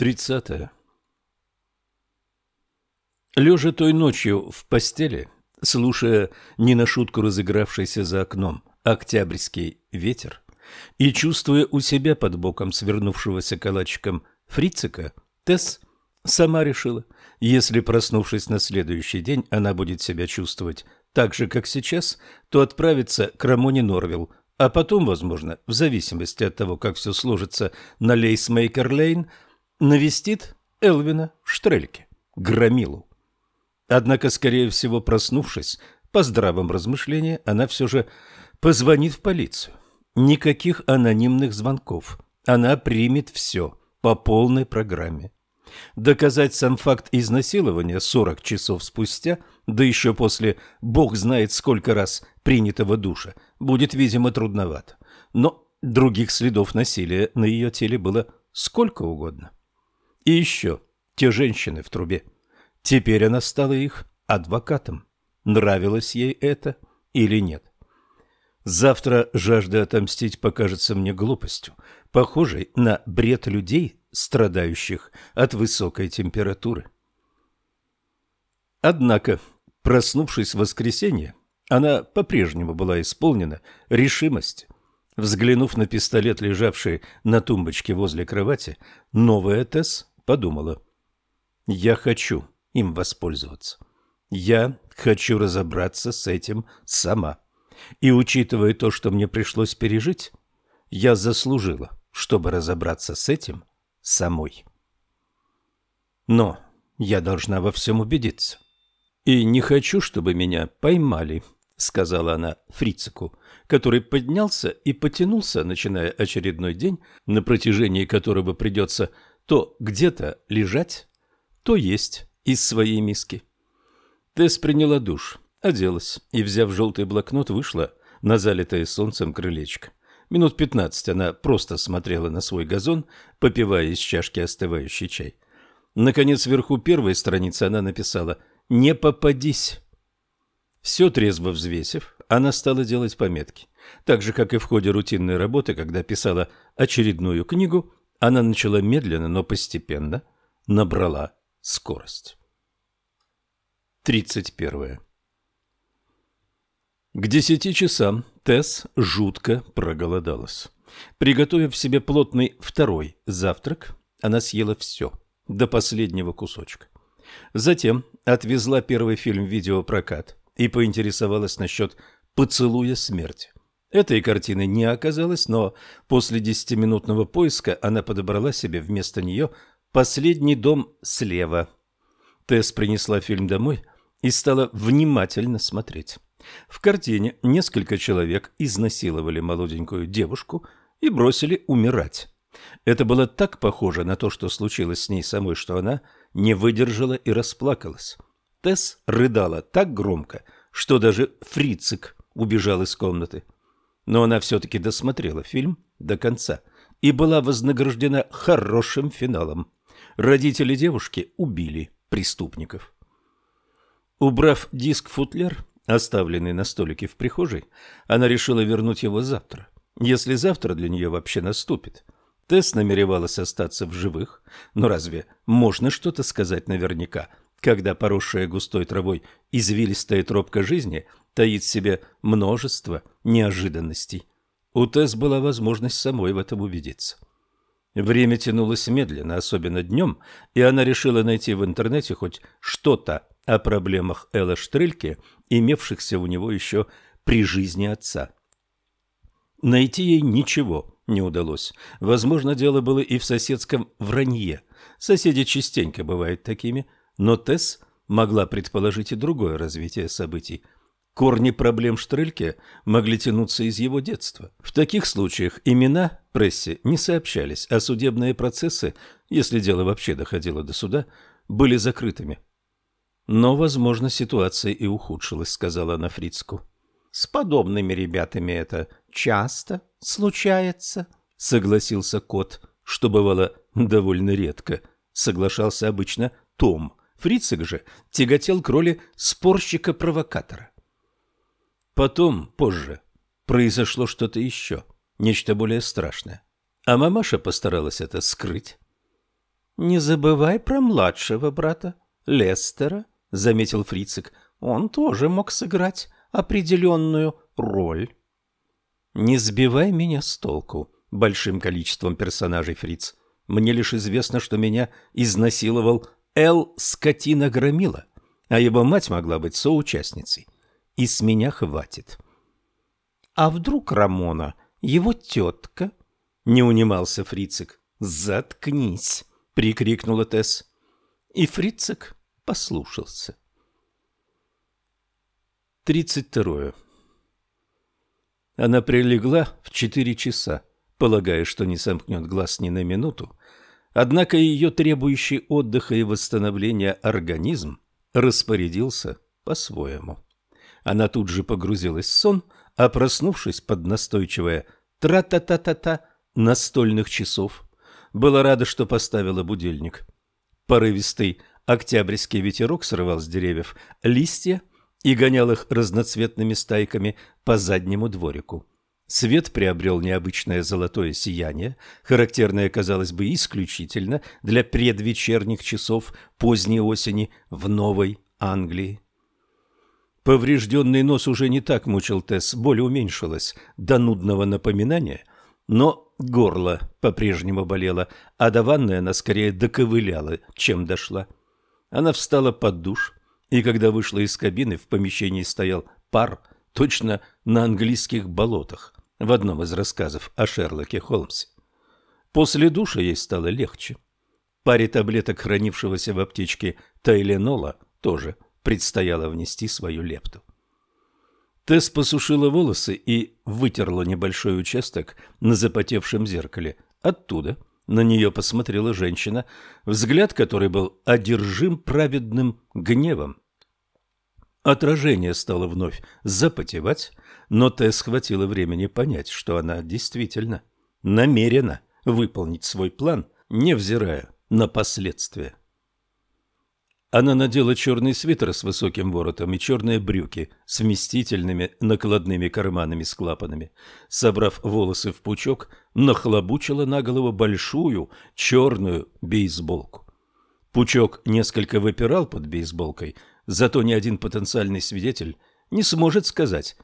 Тридцатое. Лежа той ночью в постели, слушая не на шутку разыгравшийся за окном октябрьский ветер и чувствуя у себя под боком свернувшегося калачиком фрицика, Тесс сама решила, если, проснувшись на следующий день, она будет себя чувствовать так же, как сейчас, то отправится к Рамоне Норвилл, а потом, возможно, в зависимости от того, как все сложится на Лейсмейкер-Лейн, навестит Элвина Штрельке, Громилу. Однако, скорее всего, проснувшись, по здравом размышлении, она все же позвонит в полицию. Никаких анонимных звонков. Она примет все по полной программе. Доказать сам факт изнасилования 40 часов спустя, да еще после бог знает сколько раз принятого душа, будет, видимо, трудновато. Но других следов насилия на ее теле было сколько угодно. И еще те женщины в трубе. Теперь она стала их адвокатом. Нравилось ей это или нет? Завтра жажда отомстить покажется мне глупостью, похожей на бред людей, страдающих от высокой температуры. Однако, проснувшись в воскресенье, она по-прежнему была исполнена решимости. Взглянув на пистолет, лежавший на тумбочке возле кровати, новая Тесс подумала. «Я хочу им воспользоваться. Я хочу разобраться с этим сама. И, учитывая то, что мне пришлось пережить, я заслужила, чтобы разобраться с этим самой. Но я должна во всем убедиться. И не хочу, чтобы меня поймали, сказала она Фрицику, который поднялся и потянулся, начиная очередной день, на протяжении которого придется то где-то лежать, то есть из своей миски. Тесс приняла душ, оделась и, взяв желтый блокнот, вышла на залитое солнцем крылечко. Минут пятнадцать она просто смотрела на свой газон, попивая из чашки остывающий чай. Наконец, вверху первой страницы она написала «Не попадись». Все трезво взвесив, она стала делать пометки. Так же, как и в ходе рутинной работы, когда писала очередную книгу, она начала медленно, но постепенно набрала скорость. 31. К десяти часам Тесс жутко проголодалась. Приготовив себе плотный второй завтрак, она съела все, до последнего кусочка. Затем отвезла первый фильм в видеопрокат и поинтересовалась насчет «Поцелуя смерти». Этой картины не оказалось, но после десятиминутного поиска она подобрала себе вместо нее «Последний дом слева». Тесс принесла фильм домой и стала внимательно смотреть. В картине несколько человек изнасиловали молоденькую девушку и бросили умирать. Это было так похоже на то, что случилось с ней самой, что она не выдержала и расплакалась. Тесс рыдала так громко, что даже Фрицик убежал из комнаты. Но она все-таки досмотрела фильм до конца и была вознаграждена хорошим финалом. Родители девушки убили преступников. Убрав диск-футляр, оставленный на столике в прихожей, она решила вернуть его завтра, если завтра для нее вообще наступит. Тесс намеревалась остаться в живых, но разве можно что-то сказать наверняка, когда поросшая густой травой извилистая тропка жизни таит в себе множество неожиданностей? У Тесс была возможность самой в этом убедиться. Время тянулось медленно, особенно днем, и она решила найти в интернете хоть что-то о проблемах Элла Штрельке, имевшихся у него еще при жизни отца. Найти ей ничего не удалось. Возможно, дело было и в соседском вранье. Соседи частенько бывают такими, но Тесс могла предположить и другое развитие событий – Корни проблем Штрельке могли тянуться из его детства. В таких случаях имена прессе не сообщались, а судебные процессы, если дело вообще доходило до суда, были закрытыми. Но, возможно, ситуация и ухудшилась, сказала она Фрицку. С подобными ребятами это часто случается, согласился кот, что бывало довольно редко. Соглашался обычно Том. Фрицик же тяготел к роли спорщика-провокатора. Потом, позже, произошло что-то еще, нечто более страшное. А мамаша постаралась это скрыть. не забывай про младшего брата, Лестера, — заметил Фрицик. Он тоже мог сыграть определенную роль. Не сбивай меня с толку большим количеством персонажей, Фриц. Мне лишь известно, что меня изнасиловал Эл Скотина Громила, а его мать могла быть соучастницей. И с меня хватит. А вдруг Рамона его тетка? Не унимался Фрицик. Заткнись, прикрикнула Тесс. И Фрицик послушался. Тридцать второе. Она прилегла в четыре часа, полагая, что не сомкнет глаз ни на минуту, однако ее требующий отдыха и восстановления организм распорядился по-своему. Она тут же погрузилась в сон, а проснувшись под настойчивое «тра-та-та-та-та» настольных часов, была рада, что поставила будильник. Порывистый октябрьский ветерок срывал с деревьев листья и гонял их разноцветными стайками по заднему дворику. Свет приобрел необычное золотое сияние, характерное, казалось бы, исключительно для предвечерних часов поздней осени в Новой Англии. Поврежденный нос уже не так мучил Тесс, боль уменьшилась до нудного напоминания, но горло по-прежнему болело, а до ванны она скорее доковыляла, чем дошла. Она встала под душ, и когда вышла из кабины, в помещении стоял пар, точно на английских болотах, в одном из рассказов о Шерлоке Холмсе. После душа ей стало легче. Паре таблеток, хранившегося в аптечке Тайленола, тоже предстояло внести свою лепту. Тесс посушила волосы и вытерла небольшой участок на запотевшем зеркале. Оттуда на нее посмотрела женщина, взгляд которой был одержим праведным гневом. Отражение стало вновь запотевать, но Тесс хватило времени понять, что она действительно намерена выполнить свой план, невзирая на последствия. Она надела черный свитер с высоким воротом и черные брюки с вместительными накладными карманами с клапанами. Собрав волосы в пучок, нахлобучила на голову большую черную бейсболку. Пучок несколько выпирал под бейсболкой, зато ни один потенциальный свидетель не сможет сказать.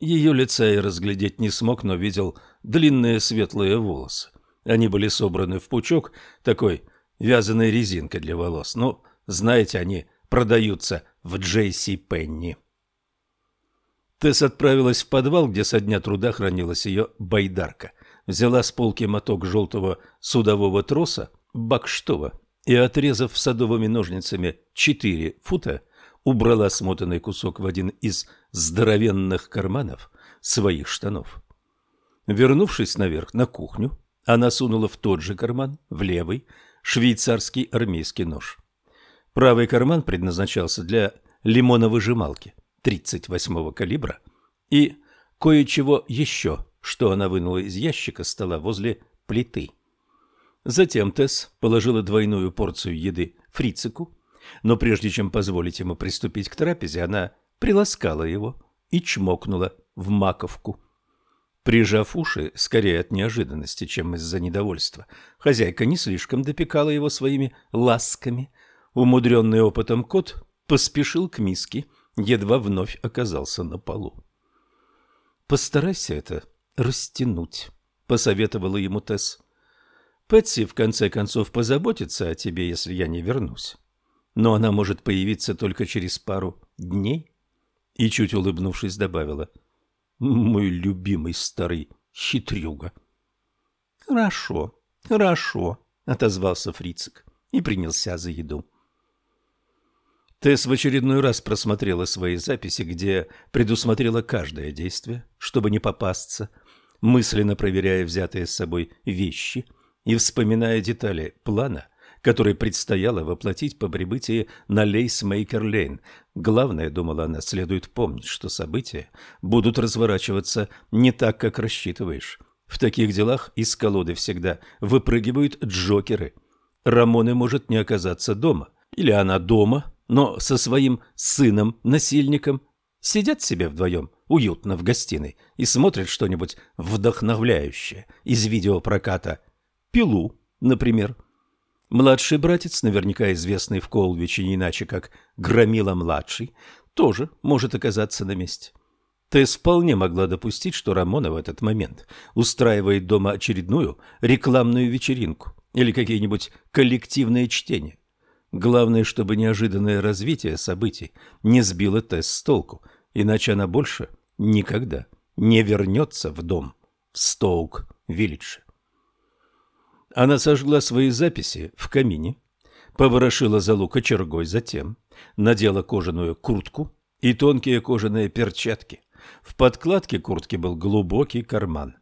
Ее лица я разглядеть не смог, но видел длинные светлые волосы. Они были собраны в пучок, такой вязаной резинкой для волос, но знаете, они продаются в Джейси Пенни. Тесс отправилась в подвал, где со дня труда хранилась ее байдарка. Взяла с полки моток желтого судового троса, бакштова, и, отрезав садовыми ножницами четыре фута, убрала смотанный кусок в один из здоровенных карманов своих штанов. Вернувшись наверх на кухню, она сунула в тот же карман, в левый, швейцарский армейский нож. Правый карман предназначался для лимоновыжималки 38-го калибра и кое-чего еще, что она вынула из ящика стола возле плиты. Затем Тесс положила двойную порцию еды фрицику, но прежде чем позволить ему приступить к трапезе, она приласкала его и чмокнула в маковку. Прижав уши, скорее от неожиданности, чем из-за недовольства, хозяйка не слишком допекала его своими ласками, Умудренный опытом кот поспешил к миске, едва вновь оказался на полу. «Постарайся это растянуть», — посоветовала ему Тесс. «Пэтси, в конце концов, позаботится о тебе, если я не вернусь. Но она может появиться только через пару дней». И, чуть улыбнувшись, добавила. «Мой любимый старый хитрюга». «Хорошо, хорошо», — отозвался Фрицик и принялся за еду. Тесс в очередной раз просмотрела свои записи, где предусмотрела каждое действие, чтобы не попасться, мысленно проверяя взятые с собой вещи и вспоминая детали плана, который предстояло воплотить по прибытии на Лейсмейкер-Лейн. Главное, думала она, следует помнить, что события будут разворачиваться не так, как рассчитываешь. В таких делах из колоды всегда выпрыгивают джокеры. Рамоны может не оказаться дома, или она дома, но со своим сыном-насильником сидят себе вдвоем уютно в гостиной и смотрят что-нибудь вдохновляющее из видеопроката. «Пилу», например. Младший братец, наверняка известный в Колвиче не иначе как Громила-младший, тоже может оказаться на месте. Тесс вполне могла допустить, что Рамона в этот момент устраивает дома очередную рекламную вечеринку или какие-нибудь коллективные чтения. Главное, чтобы неожиданное развитие событий не сбило Тесс с толку, иначе она больше никогда не вернется в дом в Стоук-Виллидже. Она сожгла свои записи в камине, поворошила залу кочергой, затем надела кожаную куртку и тонкие кожаные перчатки. В подкладке куртки был глубокий карман.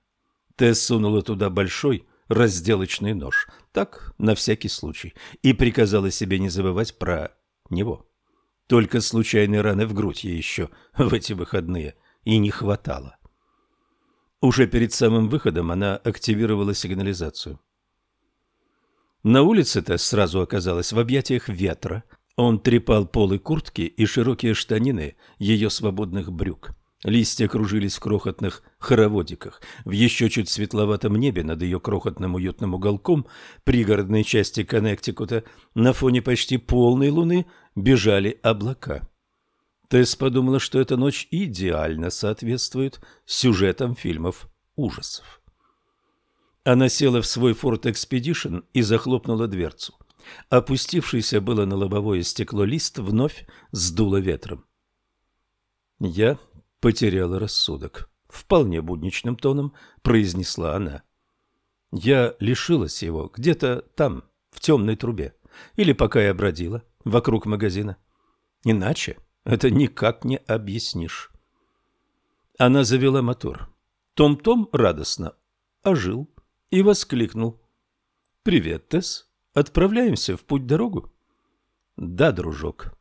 Тесс сунула туда большой разделочный нож, так, на всякий случай, и приказала себе не забывать про него. Только случайной раны в грудь ей еще в эти выходные и не хватало. Уже перед самым выходом она активировала сигнализацию. На улице Тесс сразу оказалась в объятиях ветра. Он трепал полы куртки и широкие штанины ее свободных брюк. Листья кружились в крохотных хороводиках. В еще чуть светловатом небе над ее крохотным уютным уголком пригородной части Коннектикута на фоне почти полной луны бежали облака. Тесс подумала, что эта ночь идеально соответствует сюжетам фильмов ужасов. Она села в свой Ford Expedition и захлопнула дверцу. Опустившийся было на лобовое стекло лист вновь сдуло ветром. «Я потеряла рассудок. Вполне будничным тоном произнесла она. Я лишилась его где-то там, в темной трубе, или пока я бродила вокруг магазина. Иначе это никак не объяснишь. Она завела мотор. Том-Том радостно ожил и воскликнул. «Привет, Тесс. Отправляемся в путь-дорогу?» «Да, дружок».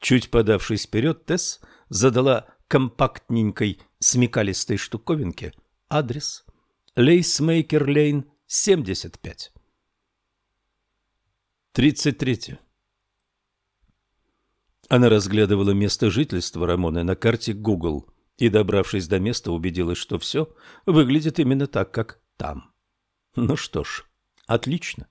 Чуть подавшись вперед, Тесс задала компактненькой смекалистой штуковинке адрес Лейсмейкер Лейн, 75. 33. Она разглядывала место жительства Рамоны на карте Google и, добравшись до места, убедилась, что все выглядит именно так, как там. Ну что ж, отлично.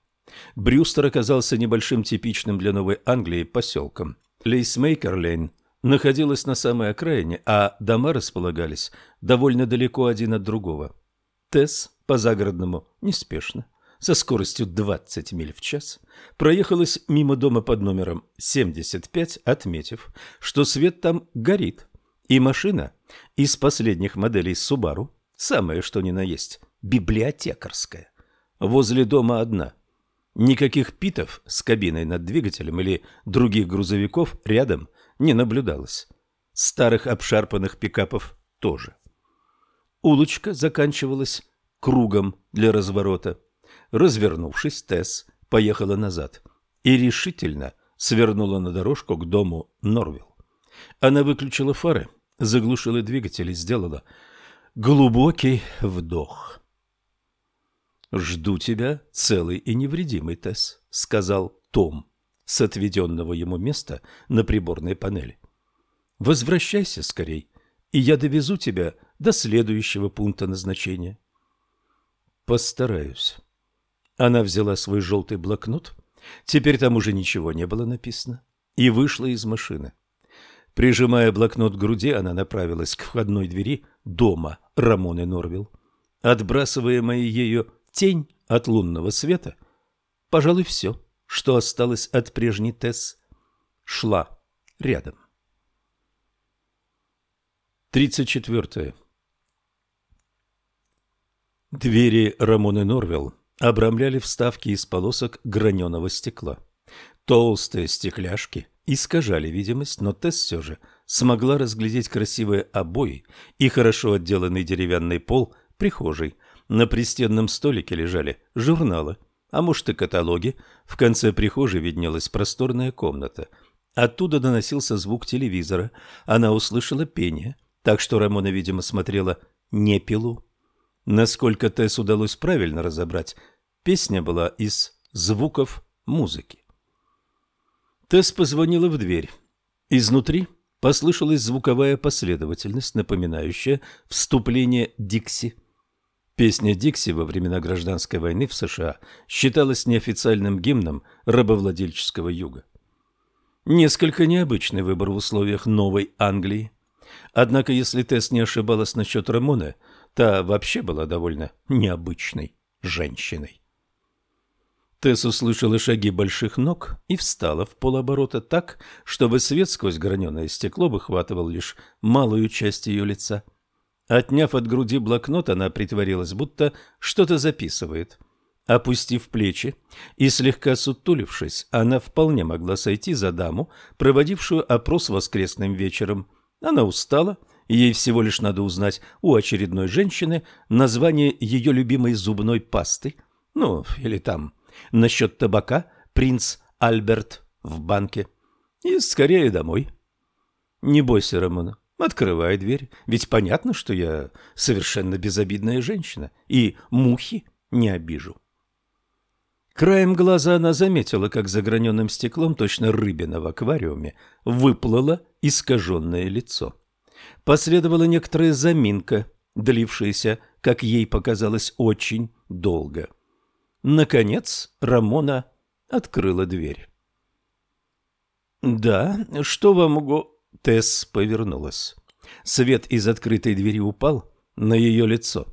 Брюстер оказался небольшим типичным для Новой Англии поселком. Лейсмейкер Лейн находилась на самой окраине, а дома располагались довольно далеко один от другого. Тесс по загородному неспешно, со скоростью 20 миль в час, проехалась мимо дома под номером 75, отметив, что свет там горит, и машина из последних моделей Subaru, самое что ни на есть, библиотекарская, возле дома одна. Никаких питов с кабиной над двигателем или других грузовиков рядом – не наблюдалось. Старых обшарпанных пикапов тоже. Улочка заканчивалась кругом для разворота. Развернувшись, Тесс поехала назад и решительно свернула на дорожку к дому Норвилл. Она выключила фары, заглушила двигатель и сделала глубокий вдох. «Жду тебя целый и невредимый, Тесс», — сказал Том с отведенного ему места на приборной панели. «Возвращайся скорей, и я довезу тебя до следующего пункта назначения». «Постараюсь». Она взяла свой желтый блокнот, теперь там уже ничего не было написано, и вышла из машины. Прижимая блокнот к груди, она направилась к входной двери дома Рамоны Норвилл. Отбрасываемая ею тень от лунного света, пожалуй, все что осталось от прежней Тесс, шла рядом. 34. Двери Рамоны Норвелл обрамляли вставки из полосок граненого стекла. Толстые стекляшки искажали видимость, но Тесс все же смогла разглядеть красивые обои и хорошо отделанный деревянный пол прихожей. На пристенном столике лежали журналы – а может и каталоги. В конце прихожей виднелась просторная комната. Оттуда доносился звук телевизора. Она услышала пение, так что Рамона, видимо, смотрела не пилу. Насколько Тесс удалось правильно разобрать, песня была из звуков музыки. Тесс позвонила в дверь. Изнутри послышалась звуковая последовательность, напоминающая вступление Дикси. Песня Дикси во времена гражданской войны в США считалась неофициальным гимном рабовладельческого юга. Несколько необычный выбор в условиях Новой Англии. Однако, если Тесс не ошибалась насчет Рамоны, та вообще была довольно необычной женщиной. Тесс услышала шаги больших ног и встала в полоборота так, чтобы свет сквозь граненое стекло выхватывал лишь малую часть ее лица – Отняв от груди блокнот, она притворилась, будто что-то записывает. Опустив плечи и слегка сутулившись, она вполне могла сойти за даму, проводившую опрос воскресным вечером. Она устала, ей всего лишь надо узнать у очередной женщины название ее любимой зубной пасты, ну, или там, насчет табака «Принц Альберт» в банке. И скорее домой. Не бойся, Рамона, Открывай дверь, ведь понятно, что я совершенно безобидная женщина и мухи не обижу. Краем глаза она заметила, как за граненым стеклом, точно рыбина в аквариуме, выплыло искаженное лицо. Последовала некоторая заминка, длившаяся, как ей показалось, очень долго. Наконец Рамона открыла дверь. «Да, что вам уго...» Тесс повернулась. Свет из открытой двери упал на ее лицо.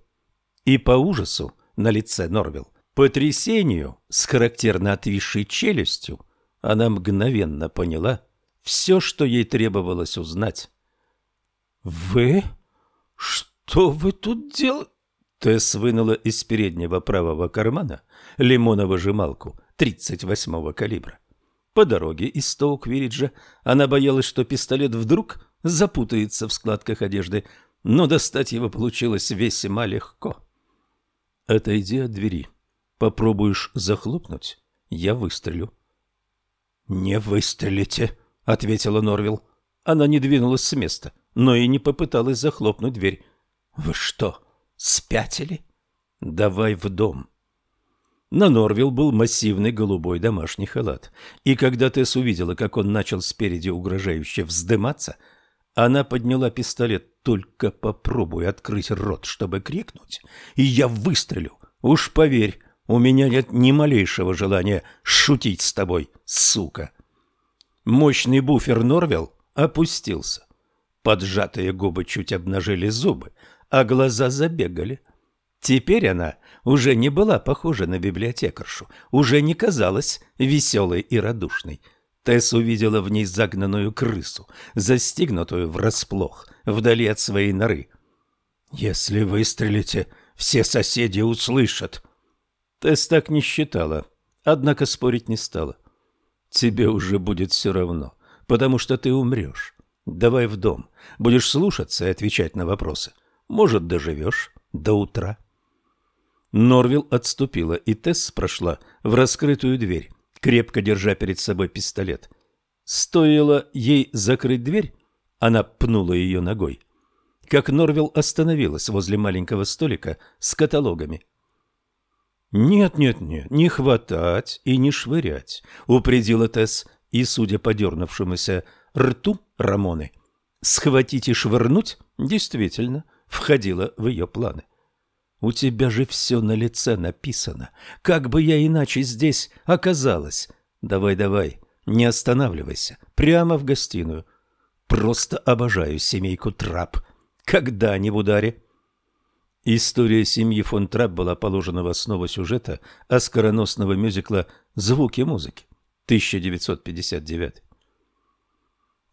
И по ужасу на лице Норвилл, потрясению с характерно отвисшей челюстью, она мгновенно поняла все, что ей требовалось узнать. «Вы? Что вы тут делаете?» Тесс вынула из переднего правого кармана лимоновыжималку 38-го калибра. По дороге из Стоук-Виллиджа она боялась, что пистолет вдруг запутается в складках одежды, но достать его получилось весьма легко. «Отойди от двери. Попробуешь захлопнуть, я выстрелю». «Не выстрелите», — ответила Норвилл. Она не двинулась с места, но и не попыталась захлопнуть дверь. «Вы что, спятили?» «Давай в дом», на Норвилл был массивный голубой домашний халат, и когда Тесс увидела, как он начал спереди угрожающе вздыматься, она подняла пистолет. «Только попробуй открыть рот, чтобы крикнуть, и я выстрелю. Уж поверь, у меня нет ни малейшего желания шутить с тобой, сука». Мощный буфер Норвилл опустился. Поджатые губы чуть обнажили зубы, а глаза забегали. Теперь она уже не была похожа на библиотекаршу, уже не казалась веселой и радушной. Тесс увидела в ней загнанную крысу, застигнутую врасплох, вдали от своей норы. «Если выстрелите, все соседи услышат». Тесс так не считала, однако спорить не стала. «Тебе уже будет все равно, потому что ты умрешь. Давай в дом, будешь слушаться и отвечать на вопросы. Может, доживешь до утра». Норвилл отступила, и Тесс прошла в раскрытую дверь, крепко держа перед собой пистолет. Стоило ей закрыть дверь, она пнула ее ногой. Как Норвилл остановилась возле маленького столика с каталогами. «Нет, нет, нет, не хватать и не швырять», — упредила Тесс, и, судя по дернувшемуся рту Рамоны, схватить и швырнуть действительно входило в ее планы. — у тебя же все на лице написано. Как бы я иначе здесь оказалась? Давай, давай, не останавливайся. Прямо в гостиную. Просто обожаю семейку Трап. Когда не в ударе. История семьи фон Трап была положена в основу сюжета оскароносного мюзикла «Звуки музыки» 1959.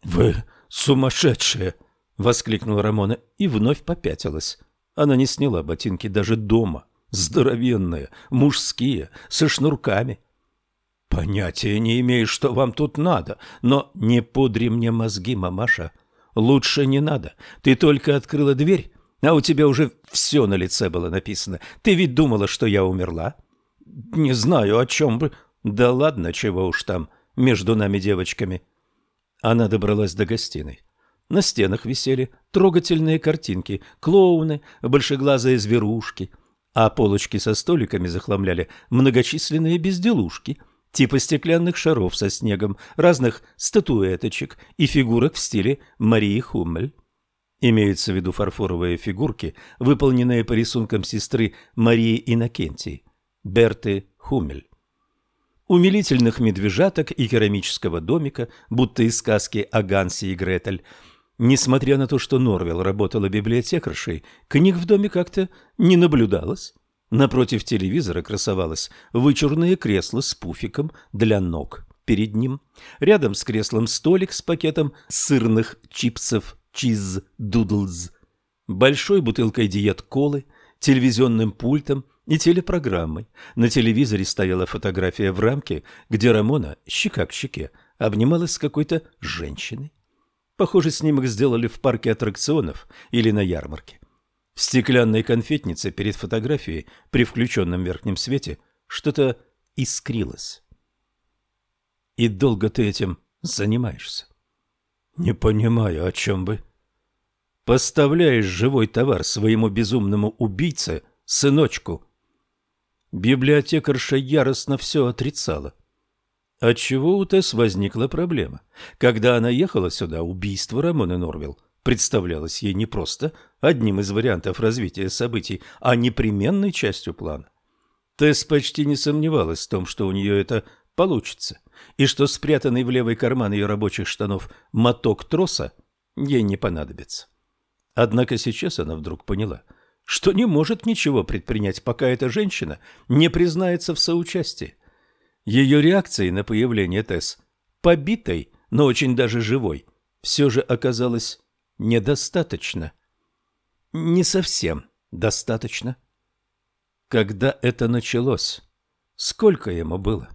«Вы сумасшедшие!» — воскликнула Рамона и вновь попятилась. Она не сняла ботинки даже дома. Здоровенные, мужские, со шнурками. Понятия не имею, что вам тут надо, но не пудри мне мозги, мамаша. Лучше не надо. Ты только открыла дверь, а у тебя уже все на лице было написано. Ты ведь думала, что я умерла? Не знаю, о чем бы. Да ладно, чего уж там между нами девочками. Она добралась до гостиной. На стенах висели трогательные картинки, клоуны, большеглазые зверушки, а полочки со столиками захламляли многочисленные безделушки, типа стеклянных шаров со снегом, разных статуэточек и фигурок в стиле Марии Хуммель. Имеются в виду фарфоровые фигурки, выполненные по рисункам сестры Марии Иннокентии, Берты Хумель. Умилительных медвежаток и керамического домика, будто из сказки о Гансе и Гретель. Несмотря на то, что Норвел работала библиотекаршей, книг в доме как-то не наблюдалось. Напротив телевизора красовалось вычурное кресло с пуфиком для ног перед ним. Рядом с креслом столик с пакетом сырных чипсов чиз дудлз, большой бутылкой диет-колы, телевизионным пультом и телепрограммой. На телевизоре стояла фотография в рамке, где Рамона, щека к щеке, обнималась с какой-то женщиной. Похоже, снимок сделали в парке аттракционов или на ярмарке. В стеклянной конфетнице перед фотографией при включенном верхнем свете что-то искрилось. И долго ты этим занимаешься? Не понимаю, о чем вы. Поставляешь живой товар своему безумному убийце, сыночку. Библиотекарша яростно все отрицала. Отчего у Тесс возникла проблема? Когда она ехала сюда, убийство Рамоны Норвилл представлялось ей не просто одним из вариантов развития событий, а непременной частью плана. Тесс почти не сомневалась в том, что у нее это получится, и что спрятанный в левый карман ее рабочих штанов моток троса ей не понадобится. Однако сейчас она вдруг поняла, что не может ничего предпринять, пока эта женщина не признается в соучастии. Ее реакцией на появление Тесс, побитой, но очень даже живой, все же оказалось недостаточно. Не совсем достаточно. Когда это началось? Сколько ему было?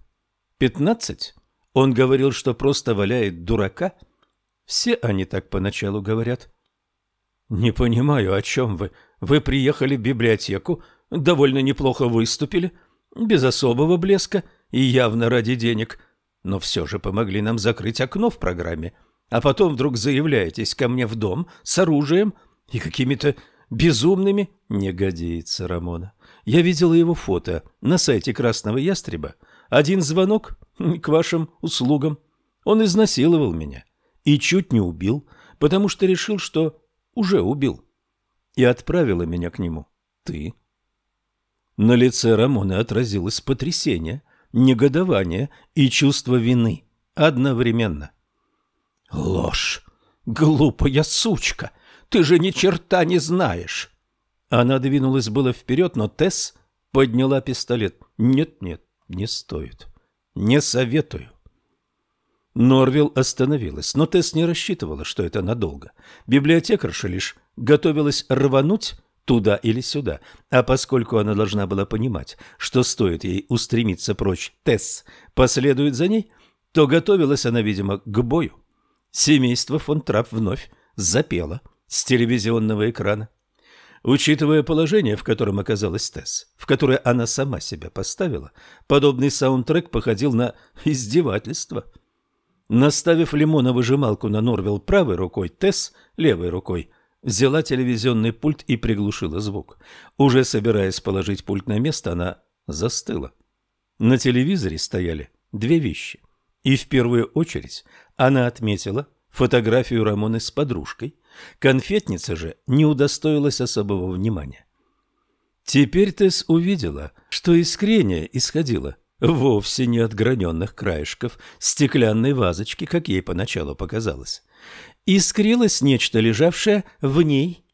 Пятнадцать? Он говорил, что просто валяет дурака? Все они так поначалу говорят. Не понимаю, о чем вы. Вы приехали в библиотеку, довольно неплохо выступили, без особого блеска и явно ради денег, но все же помогли нам закрыть окно в программе – а потом вдруг заявляетесь ко мне в дом с оружием и какими-то безумными... Не годится, Рамона. Я видела его фото на сайте Красного Ястреба. Один звонок к вашим услугам. Он изнасиловал меня и чуть не убил, потому что решил, что уже убил. И отправила меня к нему ты. На лице Рамона отразилось потрясение, негодование и чувство вины одновременно. — Ложь! Глупая сучка! Ты же ни черта не знаешь! Она двинулась было вперед, но Тесс подняла пистолет. Нет-нет, не стоит. Не советую. Норвилл остановилась, но Тесс не рассчитывала, что это надолго. Библиотекарша лишь готовилась рвануть туда или сюда, а поскольку она должна была понимать, что стоит ей устремиться прочь, Тесс последует за ней, то готовилась она, видимо, к бою. Семейство фон Трап вновь запело с телевизионного экрана. Учитывая положение, в котором оказалась Тесс, в которое она сама себя поставила, подобный саундтрек походил на издевательство. Наставив лимоновыжималку на Норвелл правой рукой, Тесс левой рукой взяла телевизионный пульт и приглушила звук. Уже собираясь положить пульт на место, она застыла. На телевизоре стояли две вещи. И в первую очередь она отметила фотографию Рамоны с подружкой. Конфетница же не удостоилась особого внимания. Теперь Тесс увидела, что искрение исходило вовсе не от граненных краешков стеклянной вазочки, как ей поначалу показалось. Искрилось нечто, лежавшее в ней.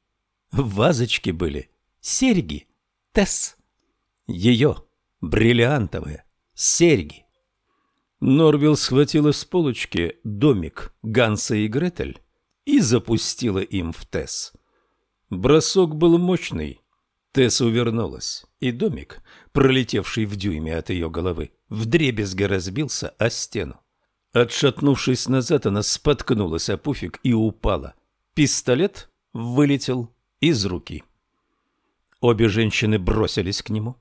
В вазочке были серьги. Тесс. Ее бриллиантовые серьги. Норвилл схватила с полочки домик Ганса и Гретель и запустила им в Тесс. Бросок был мощный. Тесс увернулась, и домик, пролетевший в дюйме от ее головы, вдребезги разбился о стену. Отшатнувшись назад, она споткнулась о пуфик и упала. Пистолет вылетел из руки. Обе женщины бросились к нему.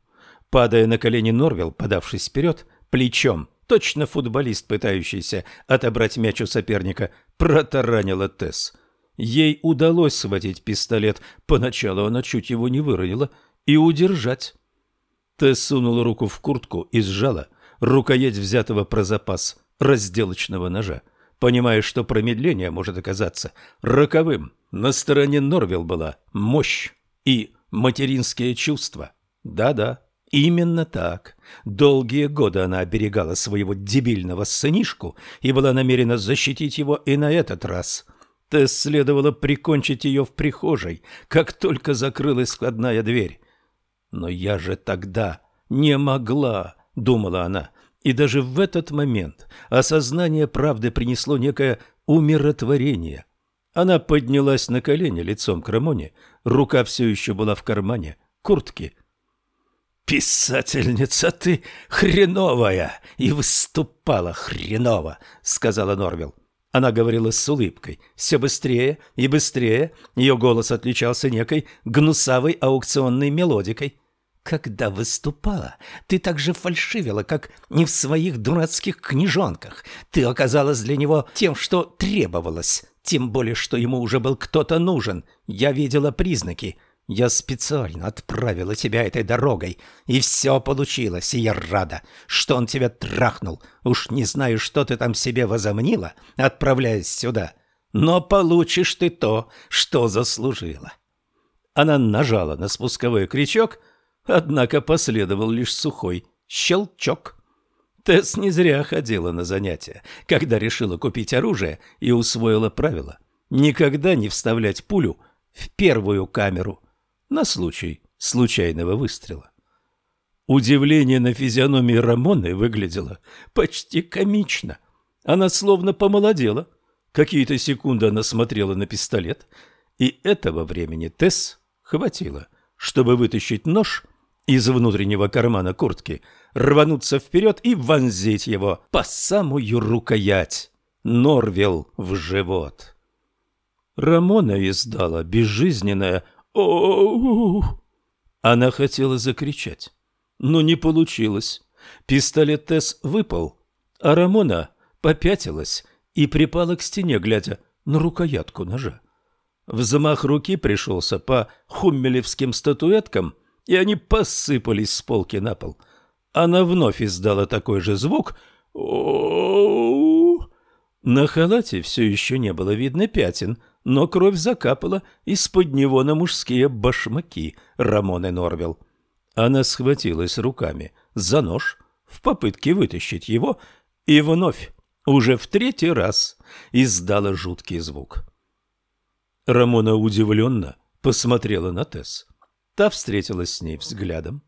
Падая на колени, Норвилл, подавшись вперед, плечом точно футболист, пытающийся отобрать мяч у соперника, протаранила Тесс. Ей удалось схватить пистолет, поначалу она чуть его не выронила, и удержать. Тесс сунула руку в куртку и сжала рукоять взятого про запас разделочного ножа. понимая, что промедление может оказаться роковым. На стороне Норвилл была мощь и материнские чувства. Да-да, именно так. Долгие годы она оберегала своего дебильного сынишку и была намерена защитить его и на этот раз. Тесс следовало прикончить ее в прихожей, как только закрылась складная дверь. «Но я же тогда не могла», — думала она, и даже в этот момент осознание правды принесло некое умиротворение. Она поднялась на колени лицом к Рамоне, рука все еще была в кармане куртки. «Писательница ты хреновая и выступала хреново», — сказала Норвилл. Она говорила с улыбкой. Все быстрее и быстрее. Ее голос отличался некой гнусавой аукционной мелодикой. Когда выступала, ты так же фальшивила, как не в своих дурацких книжонках. Ты оказалась для него тем, что требовалось, тем более, что ему уже был кто-то нужен. Я видела признаки. Я специально отправила тебя этой дорогой, и все получилось, и я рада, что он тебя трахнул. Уж не знаю, что ты там себе возомнила, отправляясь сюда, но получишь ты то, что заслужила». Она нажала на спусковой крючок — Однако последовал лишь сухой щелчок. Тесс не зря ходила на занятия, когда решила купить оружие и усвоила правило никогда не вставлять пулю в первую камеру на случай случайного выстрела. Удивление на физиономии Рамоны выглядело почти комично. Она словно помолодела. Какие-то секунды она смотрела на пистолет, и этого времени Тесс хватило, чтобы вытащить нож из внутреннего кармана куртки, рвануться вперед и вонзить его по самую рукоять. Норвел в живот. Рамона издала безжизненное о Она хотела закричать, но не получилось. Пистолет Тесс выпал, а Рамона попятилась и припала к стене, глядя на рукоятку ножа. Взмах руки пришелся по хуммелевским статуэткам – и они посыпались с полки на пол. Она вновь издала такой же звук. На халате все еще не было видно пятен, но кровь закапала из-под него на мужские башмаки Рамоны Норвилл. Она схватилась руками за нож в попытке вытащить его и вновь, уже в третий раз, издала жуткий звук. Рамона удивленно посмотрела на Тесс. Та встретилась с ней взглядом.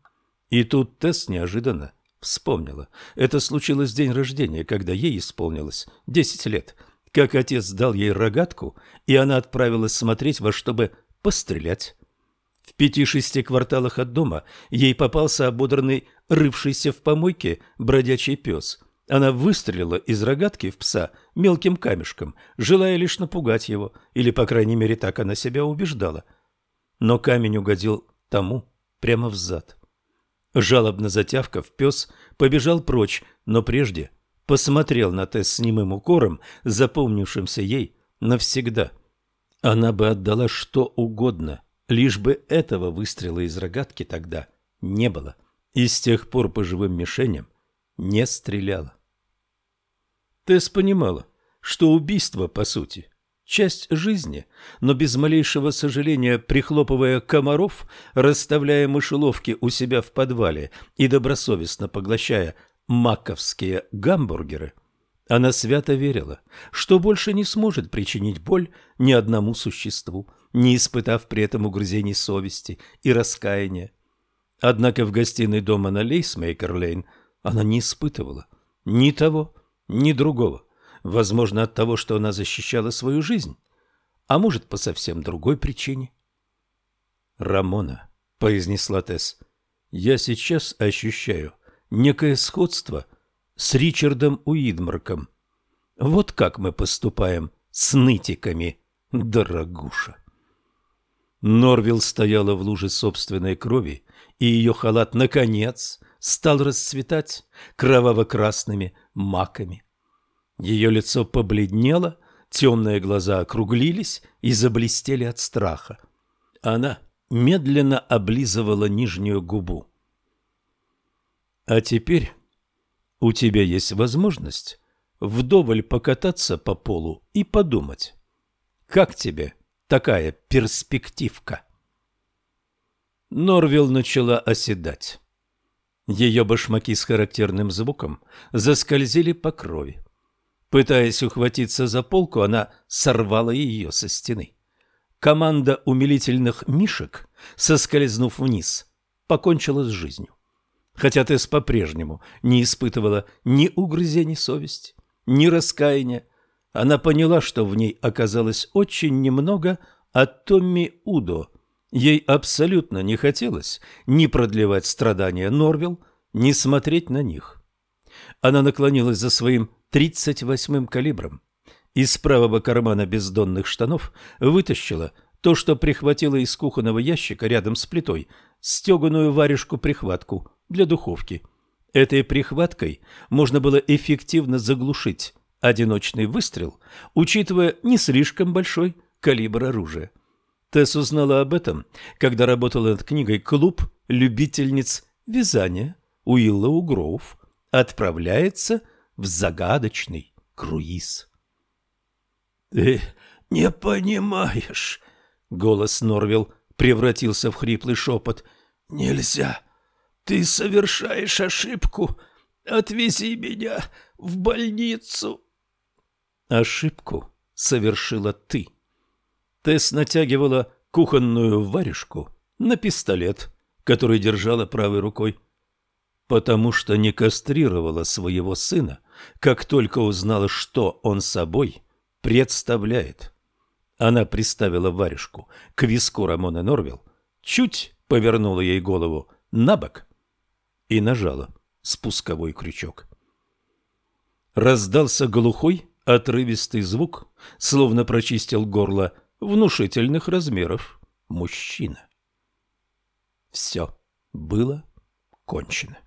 И тут Тесс неожиданно вспомнила. Это случилось в день рождения, когда ей исполнилось десять лет. Как отец дал ей рогатку, и она отправилась смотреть, во что бы пострелять. В пяти-шести кварталах от дома ей попался ободранный, рывшийся в помойке бродячий пес. Она выстрелила из рогатки в пса мелким камешком, желая лишь напугать его, или, по крайней мере, так она себя убеждала. Но камень угодил тому прямо в зад. Жалобно затявкав, пес побежал прочь, но прежде посмотрел на Тесс с немым укором, запомнившимся ей навсегда. Она бы отдала что угодно, лишь бы этого выстрела из рогатки тогда не было, и с тех пор по живым мишеням не стреляла. Тесс понимала, что убийство, по сути, часть жизни, но без малейшего сожаления прихлопывая комаров, расставляя мышеловки у себя в подвале и добросовестно поглощая маковские гамбургеры, она свято верила, что больше не сможет причинить боль ни одному существу, не испытав при этом угрызений совести и раскаяния. Однако в гостиной дома на Лейсмейкер-Лейн она не испытывала ни того, ни другого. Возможно, от того, что она защищала свою жизнь, а может, по совсем другой причине. «Рамона», — произнесла Тесс, — «я сейчас ощущаю некое сходство с Ричардом Уидмарком. Вот как мы поступаем с нытиками, дорогуша». Норвилл стояла в луже собственной крови, и ее халат, наконец, стал расцветать кроваво-красными маками. Ее лицо побледнело, темные глаза округлились и заблестели от страха. Она медленно облизывала нижнюю губу. «А теперь у тебя есть возможность вдоволь покататься по полу и подумать. Как тебе такая перспективка? Норвилл начала оседать. Ее башмаки с характерным звуком заскользили по крови. Пытаясь ухватиться за полку, она сорвала ее со стены. Команда умилительных мишек, соскользнув вниз, покончила с жизнью. Хотя Тесс по-прежнему не испытывала ни угрызений совести, ни раскаяния, она поняла, что в ней оказалось очень немного от Томми Удо. Ей абсолютно не хотелось ни продлевать страдания Норвилл, ни смотреть на них. Она наклонилась за своим тридцать восьмым калибром. Из правого кармана бездонных штанов вытащила то, что прихватила из кухонного ящика рядом с плитой, стеганую варежку-прихватку для духовки. Этой прихваткой можно было эффективно заглушить одиночный выстрел, учитывая не слишком большой калибр оружия. Тесс узнала об этом, когда работала над книгой «Клуб любительниц вязания» Уиллоу Гроув отправляется в загадочный круиз. — Ты не понимаешь, — голос Норвилл превратился в хриплый шепот. — Нельзя. Ты совершаешь ошибку. Отвези меня в больницу. Ошибку совершила ты. Тесс натягивала кухонную варежку на пистолет, который держала правой рукой потому что не кастрировала своего сына, как только узнала, что он собой представляет. Она приставила варежку к виску Рамоны Норвилл, чуть повернула ей голову на бок и нажала спусковой крючок. Раздался глухой, отрывистый звук, словно прочистил горло внушительных размеров мужчина. Все было кончено.